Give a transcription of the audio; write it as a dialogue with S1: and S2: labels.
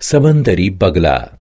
S1: समंदरी बगला।